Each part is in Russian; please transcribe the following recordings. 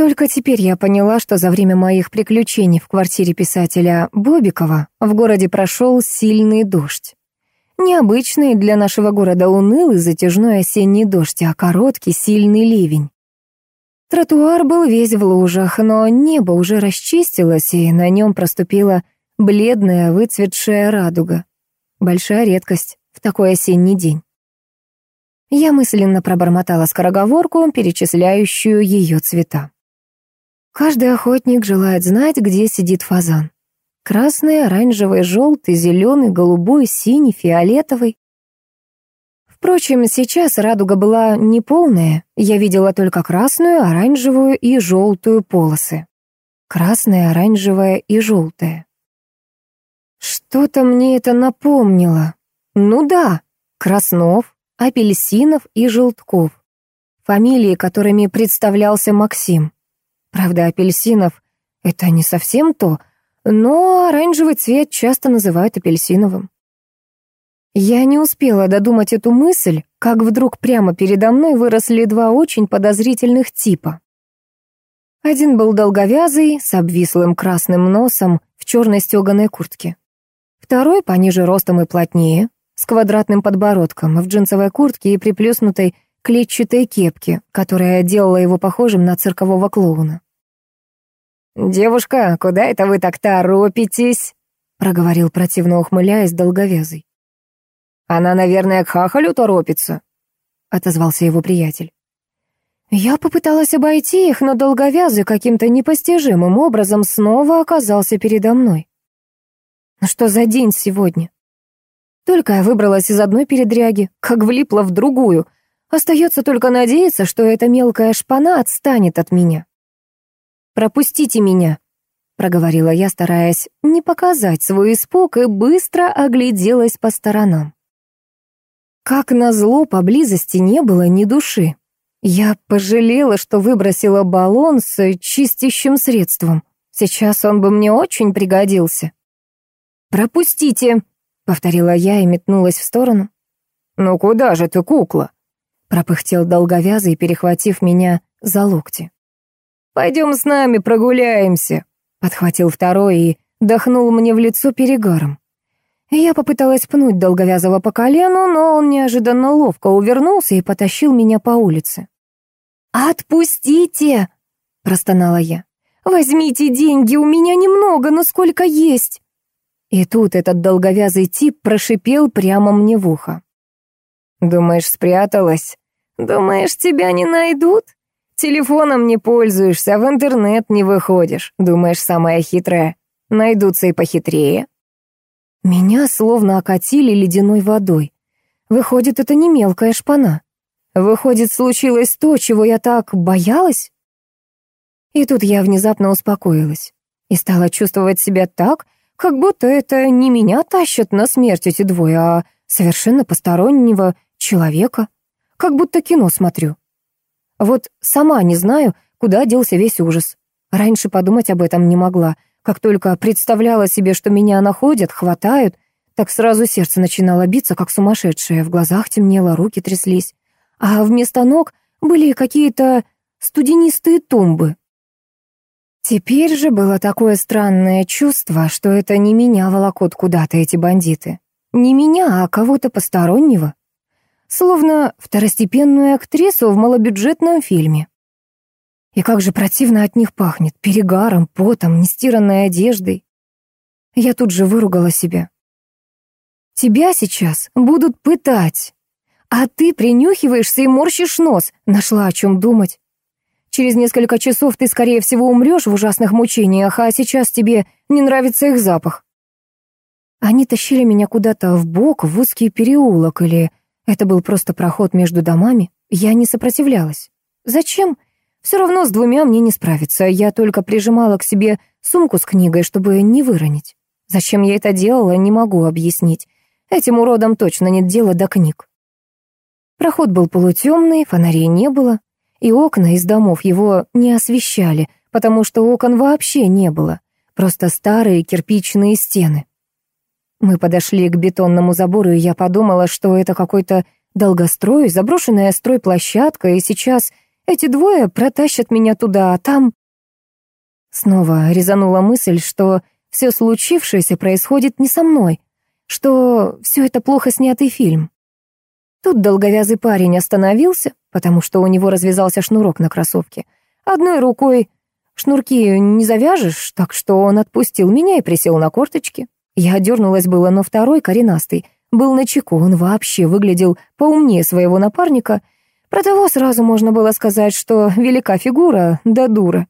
Только теперь я поняла, что за время моих приключений в квартире писателя Бобикова в городе прошел сильный дождь. Необычный для нашего города унылый затяжной осенний дождь, а короткий сильный ливень. Тротуар был весь в лужах, но небо уже расчистилось, и на нем проступила бледная выцветшая радуга. Большая редкость в такой осенний день. Я мысленно пробормотала скороговорку, перечисляющую ее цвета. Каждый охотник желает знать, где сидит фазан. Красный, оранжевый, желтый, зеленый, голубой, синий, фиолетовый. Впрочем, сейчас радуга была неполная, я видела только красную, оранжевую и желтую полосы. Красная, оранжевая и желтая. Что-то мне это напомнило. Ну да, Краснов, Апельсинов и Желтков. Фамилии, которыми представлялся Максим. Правда, Апельсинов — это не совсем то, но оранжевый цвет часто называют апельсиновым. Я не успела додумать эту мысль, как вдруг прямо передо мной выросли два очень подозрительных типа. Один был долговязый, с обвислым красным носом, в черной стеганой куртке. Второй, пониже ростом и плотнее, с квадратным подбородком, в джинсовой куртке и приплюснутой клетчатой кепке, которая делала его похожим на циркового клоуна. «Девушка, куда это вы так торопитесь?» — проговорил противно ухмыляясь долговязый. «Она, наверное, к хахалю торопится», — отозвался его приятель. Я попыталась обойти их, но долговязый каким-то непостижимым образом снова оказался передо мной. Ну что за день сегодня? Только я выбралась из одной передряги, как влипла в другую. Остается только надеяться, что эта мелкая шпана отстанет от меня. «Пропустите меня», проговорила я, стараясь не показать свой испуг, и быстро огляделась по сторонам. Как назло, поблизости не было ни души. Я пожалела, что выбросила баллон с чистящим средством. Сейчас он бы мне очень пригодился. «Пропустите!» — повторила я и метнулась в сторону. «Ну куда же ты, кукла?» — пропыхтел долговязый, перехватив меня за локти. «Пойдем с нами прогуляемся», — подхватил второй и дохнул мне в лицо перегаром. Я попыталась пнуть долговязого по колену, но он неожиданно ловко увернулся и потащил меня по улице. «Отпустите!» — простонала я. «Возьмите деньги, у меня немного, но сколько есть!» И тут этот долговязый тип прошипел прямо мне в ухо. «Думаешь, спряталась? Думаешь, тебя не найдут? Телефоном не пользуешься, в интернет не выходишь. Думаешь, самая хитрая? Найдутся и похитрее». Меня словно окатили ледяной водой. Выходит, это не мелкая шпана. Выходит, случилось то, чего я так боялась? И тут я внезапно успокоилась и стала чувствовать себя так, как будто это не меня тащат на смерть эти двое, а совершенно постороннего человека. Как будто кино смотрю. Вот сама не знаю, куда делся весь ужас. Раньше подумать об этом не могла — как только представляла себе, что меня находят, хватают, так сразу сердце начинало биться, как сумасшедшее, в глазах темнело, руки тряслись. А вместо ног были какие-то студенистые тумбы. Теперь же было такое странное чувство, что это не меня волокут куда-то эти бандиты. Не меня, а кого-то постороннего. Словно второстепенную актрису в малобюджетном фильме. И как же противно от них пахнет, перегаром, потом, нестиранной одеждой. Я тут же выругала себя. Тебя сейчас будут пытать, а ты принюхиваешься и морщишь нос, нашла о чем думать. Через несколько часов ты, скорее всего, умрешь в ужасных мучениях, а сейчас тебе не нравится их запах. Они тащили меня куда-то в бок, в узкий переулок, или это был просто проход между домами. Я не сопротивлялась. Зачем? Все равно с двумя мне не справиться, я только прижимала к себе сумку с книгой, чтобы не выронить. Зачем я это делала, не могу объяснить. Этим уродам точно нет дела до книг. Проход был полутемный, фонарей не было, и окна из домов его не освещали, потому что окон вообще не было, просто старые кирпичные стены. Мы подошли к бетонному забору, и я подумала, что это какой-то долгострой, заброшенная стройплощадка, и сейчас Эти двое протащат меня туда, а там... Снова резанула мысль, что все случившееся происходит не со мной, что все это плохо снятый фильм. Тут долговязый парень остановился, потому что у него развязался шнурок на кроссовке. Одной рукой шнурки не завяжешь, так что он отпустил меня и присел на корточки. Я дернулась было, но второй, коренастый, был на чеку, он вообще выглядел поумнее своего напарника. Про того сразу можно было сказать, что велика фигура, да дура.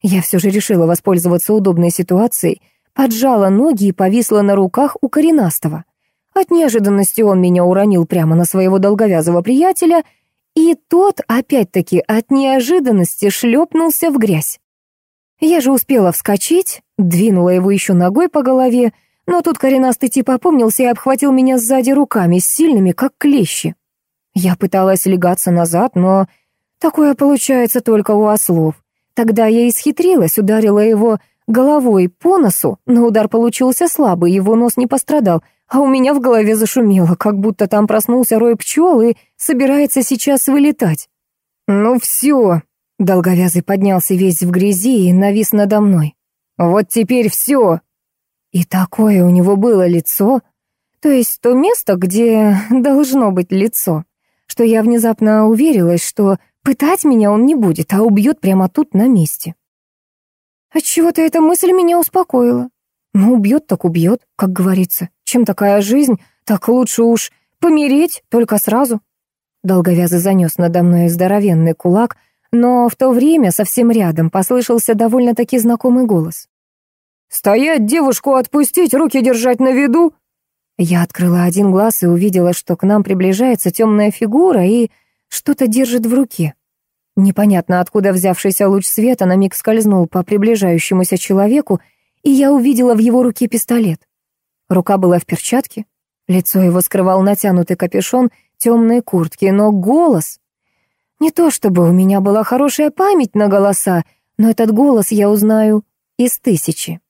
Я все же решила воспользоваться удобной ситуацией, поджала ноги и повисла на руках у коренастого. От неожиданности он меня уронил прямо на своего долговязого приятеля, и тот, опять-таки, от неожиданности шлепнулся в грязь. Я же успела вскочить, двинула его еще ногой по голове, но тут коренастый тип опомнился и обхватил меня сзади руками, сильными, как клещи. Я пыталась легаться назад, но такое получается только у ослов. Тогда я исхитрилась, ударила его головой по носу, но удар получился слабый, его нос не пострадал, а у меня в голове зашумело, как будто там проснулся рой пчел и собирается сейчас вылетать. «Ну все!» — долговязый поднялся весь в грязи и навис надо мной. «Вот теперь все!» И такое у него было лицо, то есть то место, где должно быть лицо, что я внезапно уверилась, что пытать меня он не будет, а убьет прямо тут на месте. Отчего-то эта мысль меня успокоила. Ну, убьет так убьет, как говорится. Чем такая жизнь, так лучше уж помереть только сразу. Долговязый занес надо мной здоровенный кулак, но в то время совсем рядом послышался довольно-таки знакомый голос. «Стоять, девушку отпустить, руки держать на виду!» Я открыла один глаз и увидела, что к нам приближается темная фигура и что-то держит в руке. Непонятно, откуда взявшийся луч света на миг скользнул по приближающемуся человеку, и я увидела в его руке пистолет. Рука была в перчатке, лицо его скрывал натянутый капюшон темной куртки, но голос... Не то чтобы у меня была хорошая память на голоса, но этот голос я узнаю из тысячи.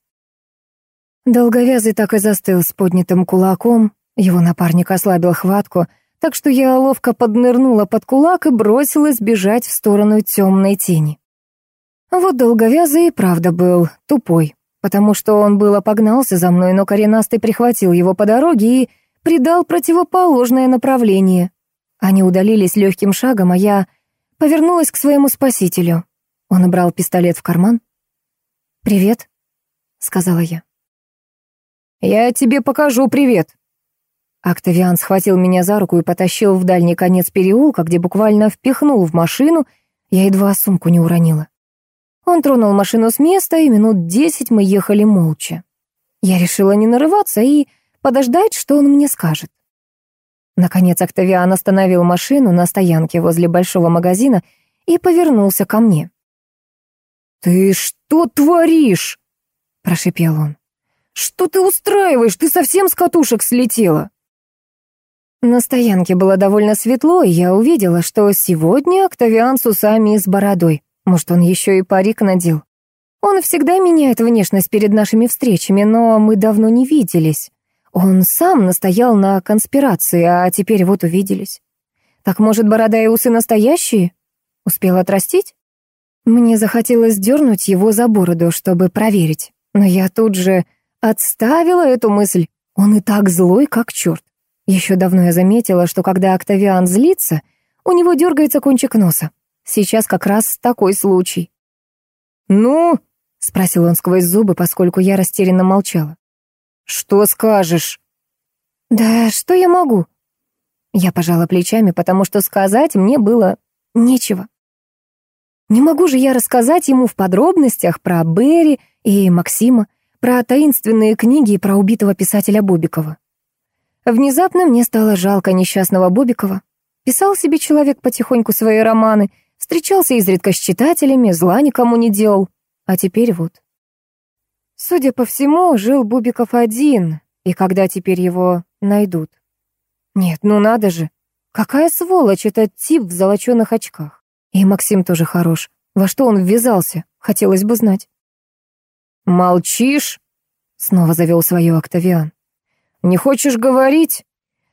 Долговязый так и застыл с поднятым кулаком, его напарник ослабил хватку, так что я ловко поднырнула под кулак и бросилась бежать в сторону темной тени. Вот долговязый и правда был тупой, потому что он было погнался за мной, но коренастый прихватил его по дороге и придал противоположное направление. Они удалились легким шагом, а я повернулась к своему спасителю. Он убрал пистолет в карман. «Привет», — сказала я. «Я тебе покажу привет». Октавиан схватил меня за руку и потащил в дальний конец переулка, где буквально впихнул в машину, я едва сумку не уронила. Он тронул машину с места, и минут десять мы ехали молча. Я решила не нарываться и подождать, что он мне скажет. Наконец Октавиан остановил машину на стоянке возле большого магазина и повернулся ко мне. «Ты что творишь?» — прошипел он. «Что ты устраиваешь? Ты совсем с катушек слетела?» На стоянке было довольно светло, и я увидела, что сегодня Октавиан с усами и с бородой. Может, он еще и парик надел. Он всегда меняет внешность перед нашими встречами, но мы давно не виделись. Он сам настоял на конспирации, а теперь вот увиделись. Так, может, борода и усы настоящие? Успел отрастить? Мне захотелось дернуть его за бороду, чтобы проверить. Но я тут же Отставила эту мысль. Он и так злой, как черт. Еще давно я заметила, что когда Октавиан злится, у него дергается кончик носа. Сейчас как раз такой случай. «Ну?» — спросил он сквозь зубы, поскольку я растерянно молчала. «Что скажешь?» «Да что я могу?» Я пожала плечами, потому что сказать мне было нечего. Не могу же я рассказать ему в подробностях про Берри и Максима, про таинственные книги и про убитого писателя Бобикова. Внезапно мне стало жалко несчастного Бобикова. Писал себе человек потихоньку свои романы, встречался изредка с читателями, зла никому не делал. А теперь вот. Судя по всему, жил Бубиков один, и когда теперь его найдут? Нет, ну надо же. Какая сволочь этот тип в золоченых очках. И Максим тоже хорош. Во что он ввязался, хотелось бы знать. «Молчишь?» — снова завел свое Октавиан. «Не хочешь говорить?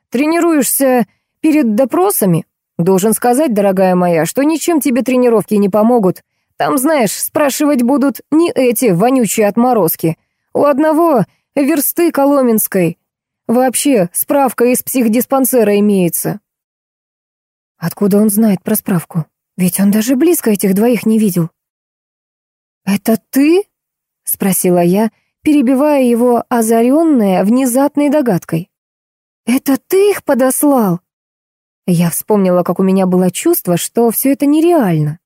Тренируешься перед допросами? Должен сказать, дорогая моя, что ничем тебе тренировки не помогут. Там, знаешь, спрашивать будут не эти вонючие отморозки. У одного версты Коломенской. Вообще, справка из психдиспансера имеется. Откуда он знает про справку? Ведь он даже близко этих двоих не видел. «Это ты?» — спросила я, перебивая его озаренная внезапной догадкой. «Это ты их подослал?» Я вспомнила, как у меня было чувство, что все это нереально.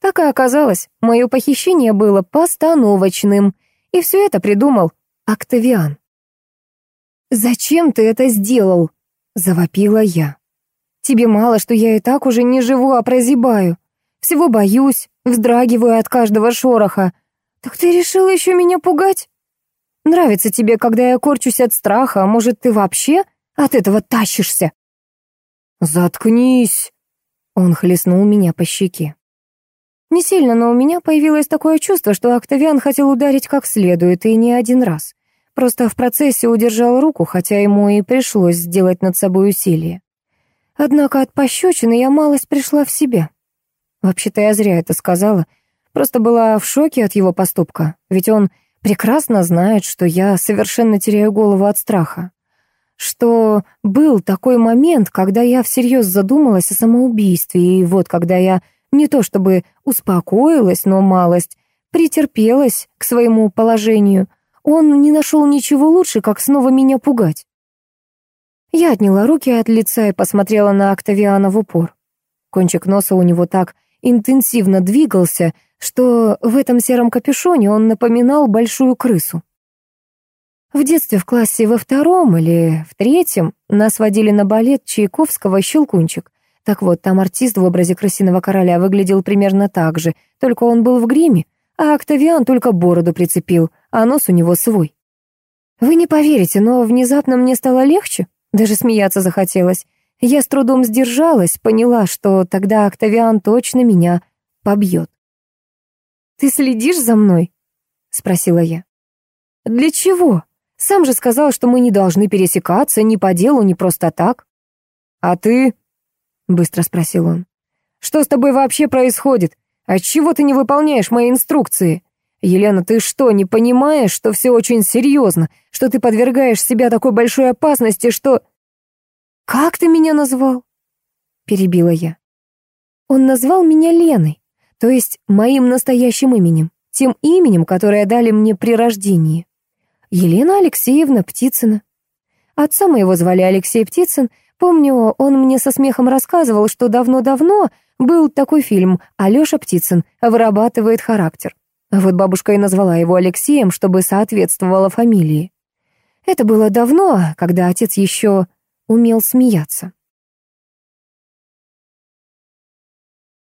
Так и оказалось, мое похищение было постановочным, и все это придумал Октавиан. «Зачем ты это сделал?» — завопила я. «Тебе мало, что я и так уже не живу, а прозябаю. Всего боюсь, вздрагиваю от каждого шороха. Так ты решил еще меня пугать? Нравится тебе, когда я корчусь от страха, а может, ты вообще от этого тащишься?» «Заткнись!» Он хлестнул меня по щеке. Не сильно, но у меня появилось такое чувство, что Октавиан хотел ударить как следует, и не один раз. Просто в процессе удержал руку, хотя ему и пришлось сделать над собой усилие. Однако от пощечины я малость пришла в себя. Вообще-то я зря это сказала. Просто была в шоке от его поступка, ведь он прекрасно знает, что я совершенно теряю голову от страха что был такой момент, когда я всерьез задумалась о самоубийстве, и вот когда я не то чтобы успокоилась, но малость претерпелась к своему положению, он не нашел ничего лучше, как снова меня пугать. Я отняла руки от лица и посмотрела на Октавиана в упор. Кончик носа у него так интенсивно двигался, что в этом сером капюшоне он напоминал большую крысу. В детстве в классе во втором или в третьем нас водили на балет Чайковского «Щелкунчик». Так вот, там артист в образе крысиного короля выглядел примерно так же, только он был в гриме, а Октавиан только бороду прицепил, а нос у него свой. Вы не поверите, но внезапно мне стало легче, даже смеяться захотелось. Я с трудом сдержалась, поняла, что тогда Октавиан точно меня побьет. «Ты следишь за мной?» — спросила я. «Для чего?» Сам же сказал, что мы не должны пересекаться ни по делу, ни просто так. А ты? Быстро спросил он. Что с тобой вообще происходит? Отчего ты не выполняешь мои инструкции? Елена, ты что, не понимаешь, что все очень серьезно, что ты подвергаешь себя такой большой опасности, что... Как ты меня назвал? Перебила я. Он назвал меня Леной, то есть моим настоящим именем, тем именем, которое дали мне при рождении. Елена Алексеевна Птицына. Отца моего звали Алексей Птицын. Помню, он мне со смехом рассказывал, что давно-давно был такой фильм «Алёша Птицын. Вырабатывает характер». Вот бабушка и назвала его Алексеем, чтобы соответствовало фамилии. Это было давно, когда отец еще умел смеяться.